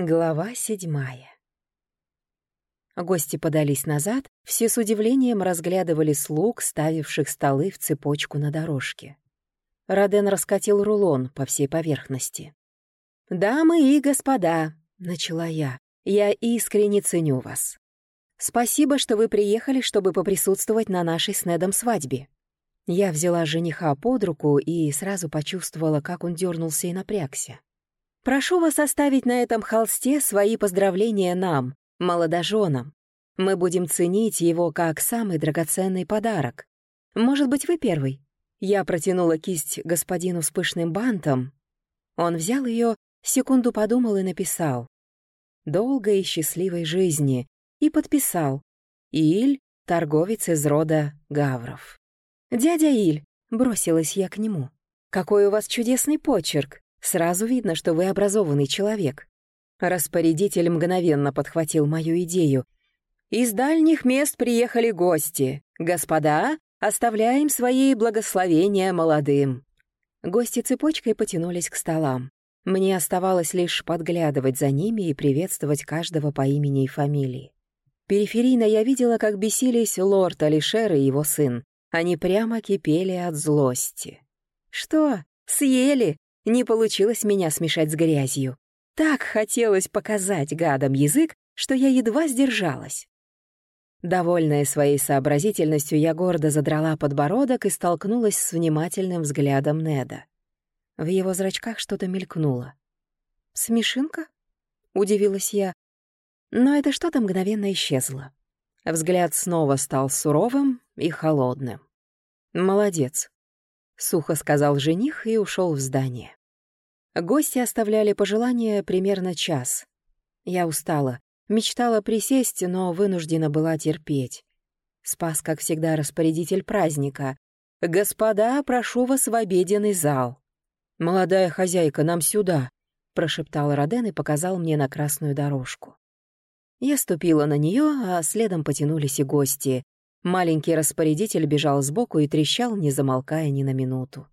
Глава седьмая. Гости подались назад, все с удивлением разглядывали слуг, ставивших столы в цепочку на дорожке. Роден раскатил рулон по всей поверхности. «Дамы и господа», — начала я, — «я искренне ценю вас. Спасибо, что вы приехали, чтобы поприсутствовать на нашей с Недом свадьбе». Я взяла жениха под руку и сразу почувствовала, как он дернулся и напрягся. Прошу вас оставить на этом холсте свои поздравления нам, молодоженам. Мы будем ценить его как самый драгоценный подарок. Может быть, вы первый?» Я протянула кисть господину с пышным бантом. Он взял ее, секунду подумал и написал. «Долгой и счастливой жизни» и подписал. «Иль, торговец из рода Гавров». «Дядя Иль», — бросилась я к нему, — «какой у вас чудесный почерк! Сразу видно, что вы образованный человек». Распорядитель мгновенно подхватил мою идею. «Из дальних мест приехали гости. Господа, оставляем свои благословения молодым». Гости цепочкой потянулись к столам. Мне оставалось лишь подглядывать за ними и приветствовать каждого по имени и фамилии. Периферийно я видела, как бесились лорд Алишер и его сын. Они прямо кипели от злости. «Что, съели?» Не получилось меня смешать с грязью. Так хотелось показать гадам язык, что я едва сдержалась. Довольная своей сообразительностью, я гордо задрала подбородок и столкнулась с внимательным взглядом Неда. В его зрачках что-то мелькнуло. «Смешинка?» — удивилась я. Но это что-то мгновенно исчезло. Взгляд снова стал суровым и холодным. «Молодец», — сухо сказал жених и ушел в здание. Гости оставляли пожелания примерно час. Я устала, мечтала присесть, но вынуждена была терпеть. Спас, как всегда, распорядитель праздника. «Господа, прошу вас в обеденный зал». «Молодая хозяйка, нам сюда», — прошептал Роден и показал мне на красную дорожку. Я ступила на нее, а следом потянулись и гости. Маленький распорядитель бежал сбоку и трещал, не замолкая ни на минуту.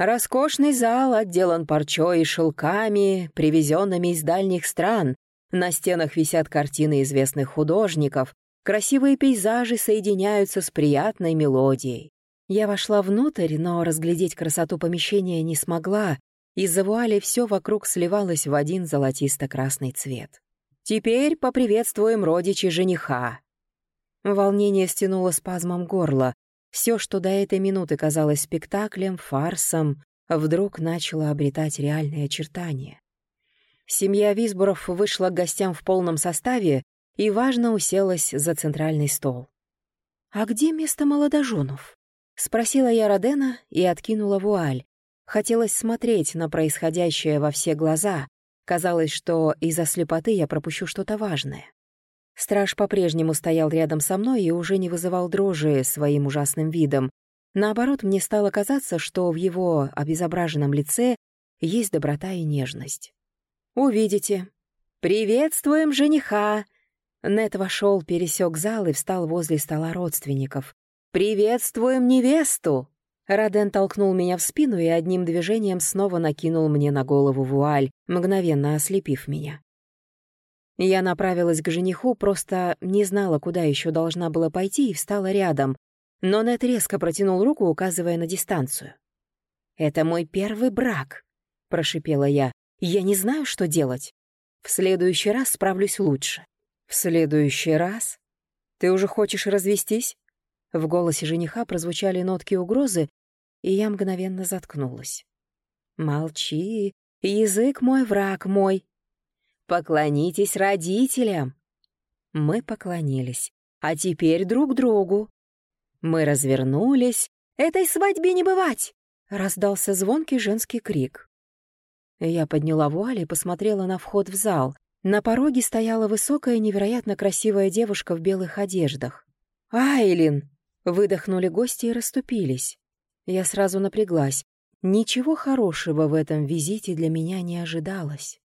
Роскошный зал отделан парчой и шелками, привезенными из дальних стран. На стенах висят картины известных художников. Красивые пейзажи соединяются с приятной мелодией. Я вошла внутрь, но разглядеть красоту помещения не смогла. Из-за вуали все вокруг сливалось в один золотисто-красный цвет. «Теперь поприветствуем родичей жениха». Волнение стянуло спазмом горла. Все, что до этой минуты казалось спектаклем, фарсом, вдруг начало обретать реальные очертания. Семья Висборов вышла к гостям в полном составе и, важно, уселась за центральный стол. «А где место молодоженов?» — спросила я Родена и откинула вуаль. Хотелось смотреть на происходящее во все глаза. Казалось, что из-за слепоты я пропущу что-то важное. Страж по-прежнему стоял рядом со мной и уже не вызывал дрожи своим ужасным видом. Наоборот, мне стало казаться, что в его обезображенном лице есть доброта и нежность. «Увидите. Приветствуем жениха!» Нет вошел, пересек зал и встал возле стола родственников. «Приветствуем невесту!» Роден толкнул меня в спину и одним движением снова накинул мне на голову вуаль, мгновенно ослепив меня. Я направилась к жениху, просто не знала, куда еще должна была пойти, и встала рядом. Но Нет резко протянул руку, указывая на дистанцию. «Это мой первый брак», — прошипела я. «Я не знаю, что делать. В следующий раз справлюсь лучше». «В следующий раз? Ты уже хочешь развестись?» В голосе жениха прозвучали нотки угрозы, и я мгновенно заткнулась. «Молчи, язык мой, враг мой», Поклонитесь родителям. Мы поклонились. А теперь друг другу. Мы развернулись. Этой свадьбе не бывать! Раздался звонкий женский крик. Я подняла вуаль и посмотрела на вход в зал. На пороге стояла высокая, невероятно красивая девушка в белых одеждах. «Айлин!» — выдохнули гости и расступились. Я сразу напряглась. Ничего хорошего в этом визите для меня не ожидалось.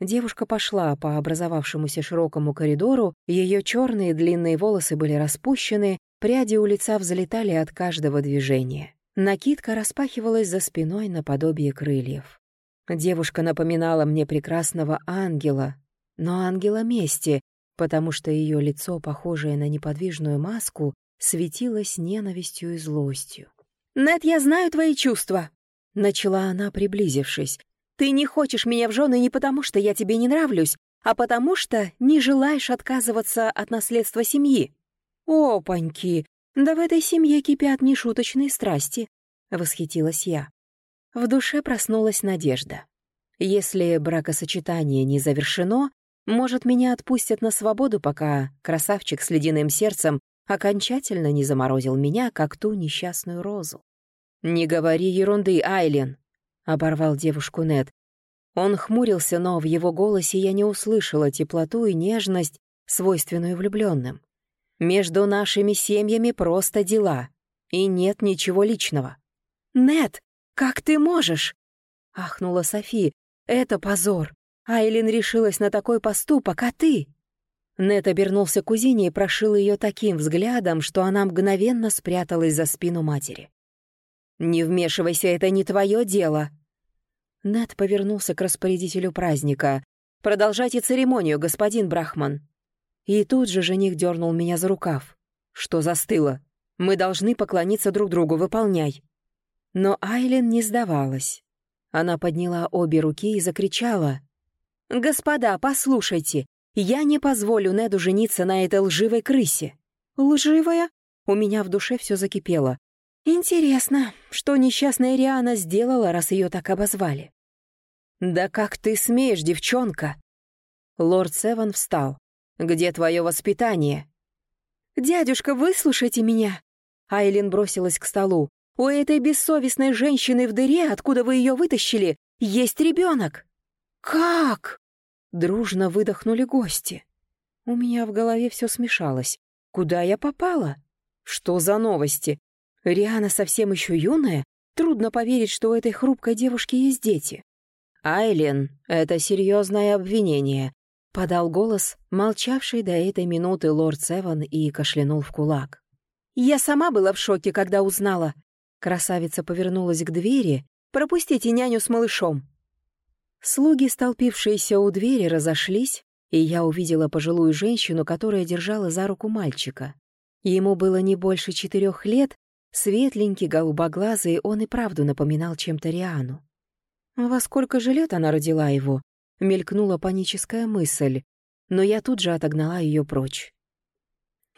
Девушка пошла по образовавшемуся широкому коридору, ее черные длинные волосы были распущены, пряди у лица взлетали от каждого движения. Накидка распахивалась за спиной наподобие крыльев. Девушка напоминала мне прекрасного ангела, но ангела мести, потому что ее лицо, похожее на неподвижную маску, светилось ненавистью и злостью. «Нет, я знаю твои чувства», — начала она, приблизившись. «Ты не хочешь меня в жены не потому, что я тебе не нравлюсь, а потому что не желаешь отказываться от наследства семьи». «Опаньки! Да в этой семье кипят нешуточные страсти», — восхитилась я. В душе проснулась надежда. Если бракосочетание не завершено, может, меня отпустят на свободу, пока красавчик с ледяным сердцем окончательно не заморозил меня, как ту несчастную розу. «Не говори ерунды, Айлен!» — оборвал девушку Нед. Он хмурился, но в его голосе я не услышала теплоту и нежность, свойственную влюбленным. «Между нашими семьями просто дела, и нет ничего личного». «Нед, как ты можешь?» — ахнула Софи. «Это позор. Айлин решилась на такой поступок, а ты?» Нет обернулся к кузине и прошил ее таким взглядом, что она мгновенно спряталась за спину матери. «Не вмешивайся, это не твое дело!» Нет повернулся к распорядителю праздника. «Продолжайте церемонию, господин Брахман!» И тут же жених дернул меня за рукав. «Что застыло? Мы должны поклониться друг другу, выполняй!» Но Айлин не сдавалась. Она подняла обе руки и закричала. «Господа, послушайте, я не позволю Неду жениться на этой лживой крысе. Лживая? У меня в душе все закипело. Интересно, что несчастная Риана сделала, раз ее так обозвали? «Да как ты смеешь, девчонка?» Лорд Севан встал. «Где твое воспитание?» «Дядюшка, выслушайте меня!» Айлин бросилась к столу. «У этой бессовестной женщины в дыре, откуда вы ее вытащили, есть ребенок!» «Как?» Дружно выдохнули гости. У меня в голове все смешалось. Куда я попала? Что за новости? Риана совсем еще юная? Трудно поверить, что у этой хрупкой девушки есть дети. «Айлен, это серьезное обвинение», — подал голос, молчавший до этой минуты лорд Севан и кашлянул в кулак. «Я сама была в шоке, когда узнала». Красавица повернулась к двери. «Пропустите няню с малышом». Слуги, столпившиеся у двери, разошлись, и я увидела пожилую женщину, которая держала за руку мальчика. Ему было не больше четырех лет, светленький, голубоглазый, он и правду напоминал чем-то Риану. Во сколько же лет она родила его? Мелькнула паническая мысль, но я тут же отогнала ее прочь.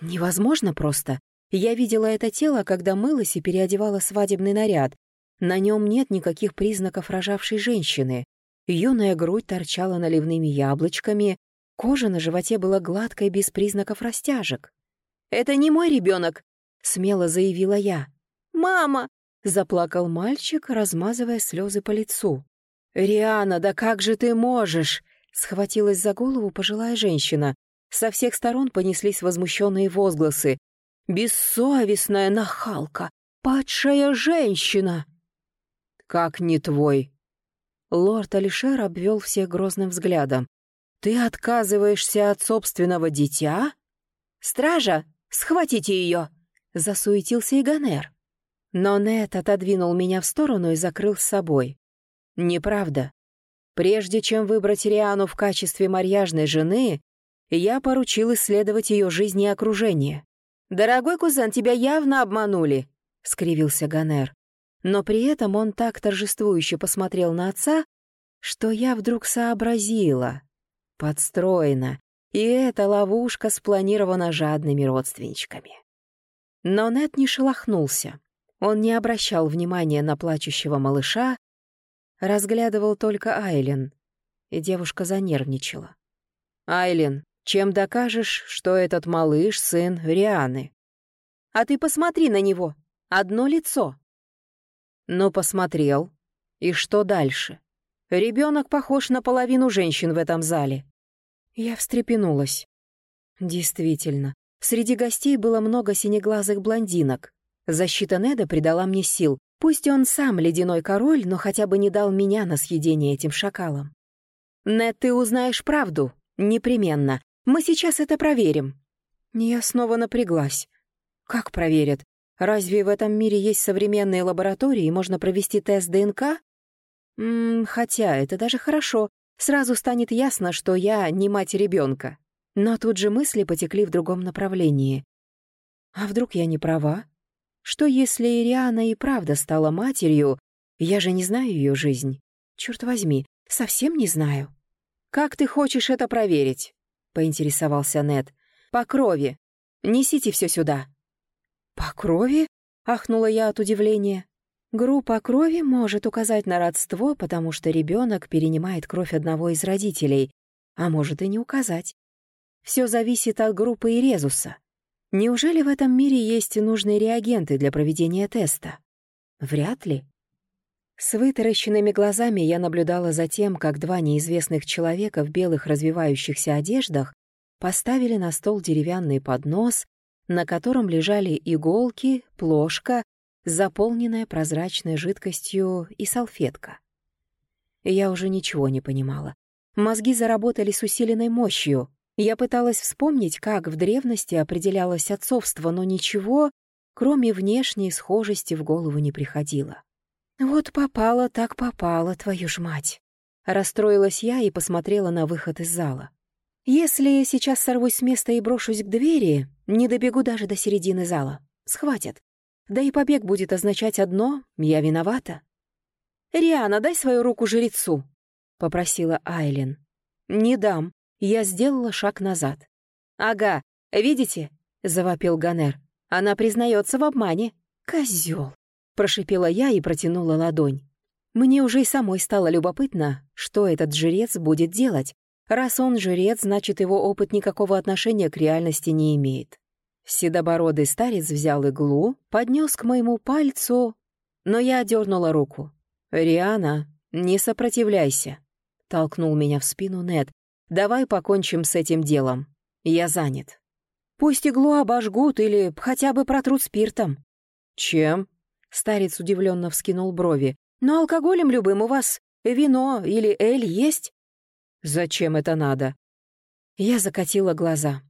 Невозможно просто. Я видела это тело, когда мылась и переодевала свадебный наряд. На нем нет никаких признаков рожавшей женщины. Юная грудь торчала наливными яблочками, кожа на животе была гладкой, без признаков растяжек. «Это не мой ребенок», — смело заявила я. «Мама!» — заплакал мальчик, размазывая слезы по лицу. «Риана, да как же ты можешь?» — схватилась за голову пожилая женщина. Со всех сторон понеслись возмущенные возгласы. «Бессовестная нахалка! Падшая женщина!» «Как не твой?» Лорд Алишер обвел всех грозным взглядом. «Ты отказываешься от собственного дитя?» «Стража, схватите ее!» — засуетился Иганер. Но Нет отодвинул меня в сторону и закрыл с собой. «Неправда. Прежде чем выбрать Риану в качестве марьяжной жены, я поручил исследовать ее жизнь и окружение». «Дорогой кузен, тебя явно обманули», — скривился Ганер. Но при этом он так торжествующе посмотрел на отца, что я вдруг сообразила. Подстроена, и эта ловушка спланирована жадными родственничками. Но Нет не шелохнулся. Он не обращал внимания на плачущего малыша, разглядывал только Айлен, и девушка занервничала. «Айлен, чем докажешь, что этот малыш — сын Рианы?» «А ты посмотри на него! Одно лицо!» Но посмотрел. И что дальше? Ребенок похож на половину женщин в этом зале. Я встрепенулась. Действительно, среди гостей было много синеглазых блондинок. Защита Неда придала мне сил. Пусть он сам ледяной король, но хотя бы не дал меня на съедение этим шакалам. «Нед, ты узнаешь правду. Непременно. Мы сейчас это проверим». Я снова напряглась. «Как проверят? Разве в этом мире есть современные лаборатории и можно провести тест ДНК? Хотя это даже хорошо. Сразу станет ясно, что я не мать ребенка. Но тут же мысли потекли в другом направлении. А вдруг я не права? Что если Ириана и правда стала матерью? Я же не знаю ее жизнь. Черт возьми, совсем не знаю. «Как ты хочешь это проверить?» — поинтересовался Нед. «По крови. Несите все сюда». «По крови?» — ахнула я от удивления. Группа крови может указать на родство, потому что ребенок перенимает кровь одного из родителей, а может и не указать. Все зависит от группы и резуса. Неужели в этом мире есть нужные реагенты для проведения теста? Вряд ли. С вытаращенными глазами я наблюдала за тем, как два неизвестных человека в белых развивающихся одеждах поставили на стол деревянный поднос, на котором лежали иголки, плошка, заполненная прозрачной жидкостью и салфетка. Я уже ничего не понимала. Мозги заработали с усиленной мощью. Я пыталась вспомнить, как в древности определялось отцовство, но ничего, кроме внешней схожести, в голову не приходило. «Вот попала, так попала, твою ж мать!» Расстроилась я и посмотрела на выход из зала. «Если я сейчас сорвусь с места и брошусь к двери, не добегу даже до середины зала. Схватят. Да и побег будет означать одно — я виновата». «Риана, дай свою руку жрецу», — попросила Айлин. «Не дам», я сделала шаг назад. «Ага, видите?» — завопил Ганер. «Она признается в обмане». «Козёл!» — прошипела я и протянула ладонь. Мне уже и самой стало любопытно, что этот жрец будет делать. Раз он жрец, значит, его опыт никакого отношения к реальности не имеет. Седобородый старец взял иглу, поднес к моему пальцу, но я одернула руку. «Риана, не сопротивляйся», — толкнул меня в спину Нед, Давай покончим с этим делом. Я занят. Пусть иглу обожгут или хотя бы протрут спиртом. Чем? Старец удивленно вскинул брови. Но алкоголем любым у вас вино или эль есть? Зачем это надо? Я закатила глаза.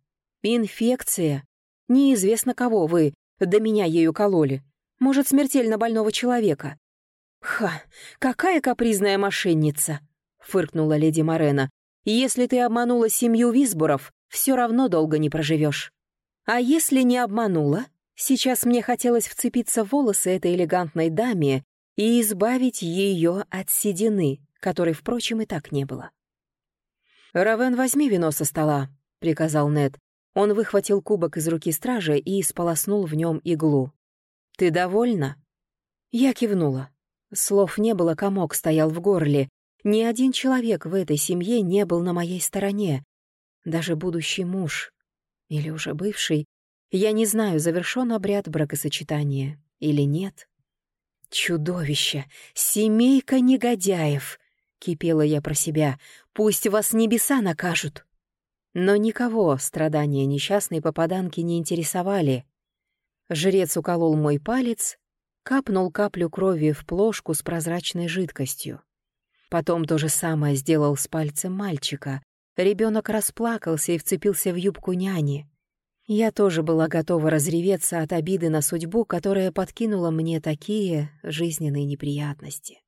Инфекция. Неизвестно кого вы до меня ею кололи. Может, смертельно больного человека. «Ха, какая капризная мошенница!» — фыркнула леди Морена. Если ты обманула семью Висбуров, все равно долго не проживешь. А если не обманула? Сейчас мне хотелось вцепиться в волосы этой элегантной даме и избавить ее от седины, которой, впрочем, и так не было. «Равен, возьми вино со стола», — приказал Нед. Он выхватил кубок из руки стража и сполоснул в нем иглу. «Ты довольна?» Я кивнула. Слов не было, комок стоял в горле, ни один человек в этой семье не был на моей стороне. Даже будущий муж. Или уже бывший. Я не знаю, завершен обряд бракосочетания или нет. «Чудовище! Семейка негодяев!» — кипела я про себя. «Пусть вас небеса накажут!» Но никого страдания несчастной попаданки не интересовали. Жрец уколол мой палец, капнул каплю крови в плошку с прозрачной жидкостью. Потом то же самое сделал с пальцем мальчика. Ребенок расплакался и вцепился в юбку няни. Я тоже была готова разреветься от обиды на судьбу, которая подкинула мне такие жизненные неприятности.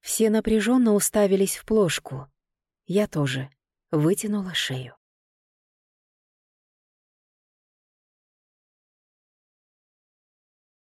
Все напряженно уставились в плошку. Я тоже вытянула шею.